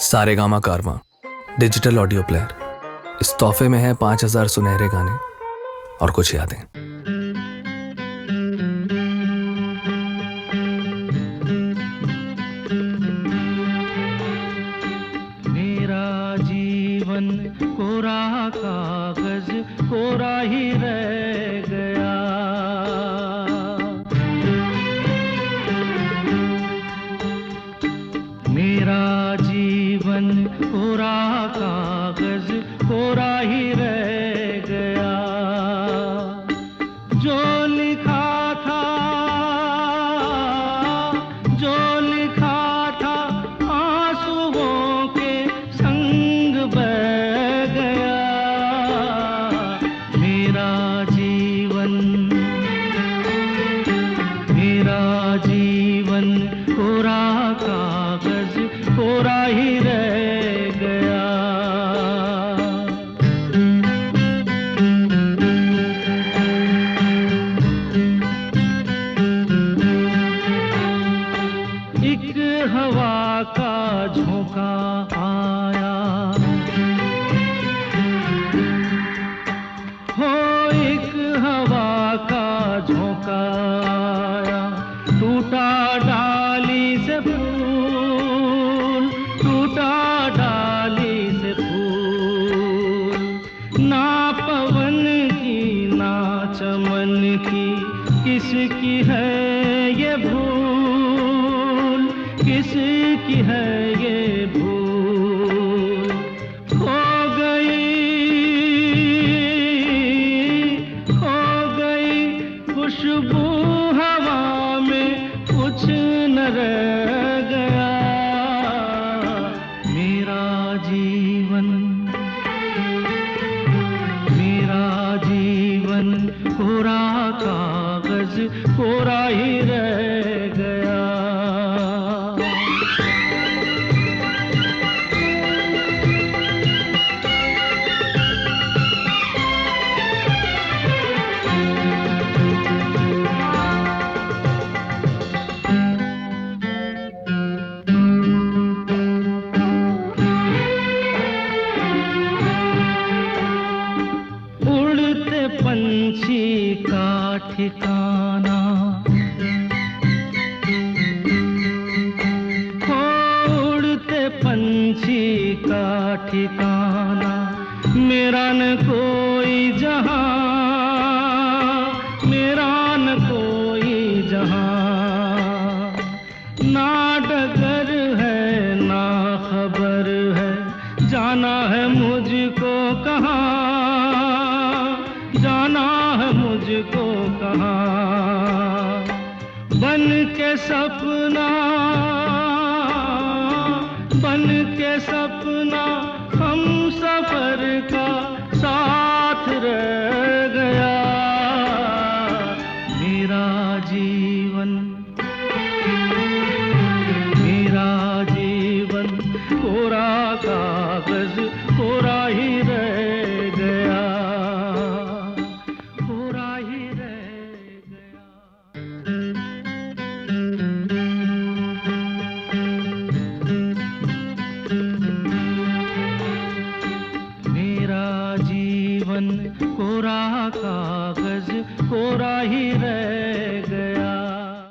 सारे गामा कारवा digital audio player इस तोहफे में है पाँच हज़ार सुनहरे गाने और कुछ यादें। मेरा जीवन कोरा कागज़, कोरा ही Oh. का झोंका आया। हो एक हवा का झोंका आया। टूटा डाली से फूल, टूटा डाली से फूल। ना पवन की, ना चमन की, किसकी है ये भूल? किसकी है ये भूल। खो गई खो गई खुशबू हवा में कुछ न रह गया। मेरा जीवन मेरा जीवन कोरा कागज़ कोरा ही उड़ते ठिकाना मेरा न कोई जहाँ मेरा न कोई जहाँ। ना डगर है, ना खबर है, जाना है मुझको कहाँ, जाना है मुझको कहाँ। बन के सपना, बन के सपना सफ़र का कोरा कागज़ कोरा ही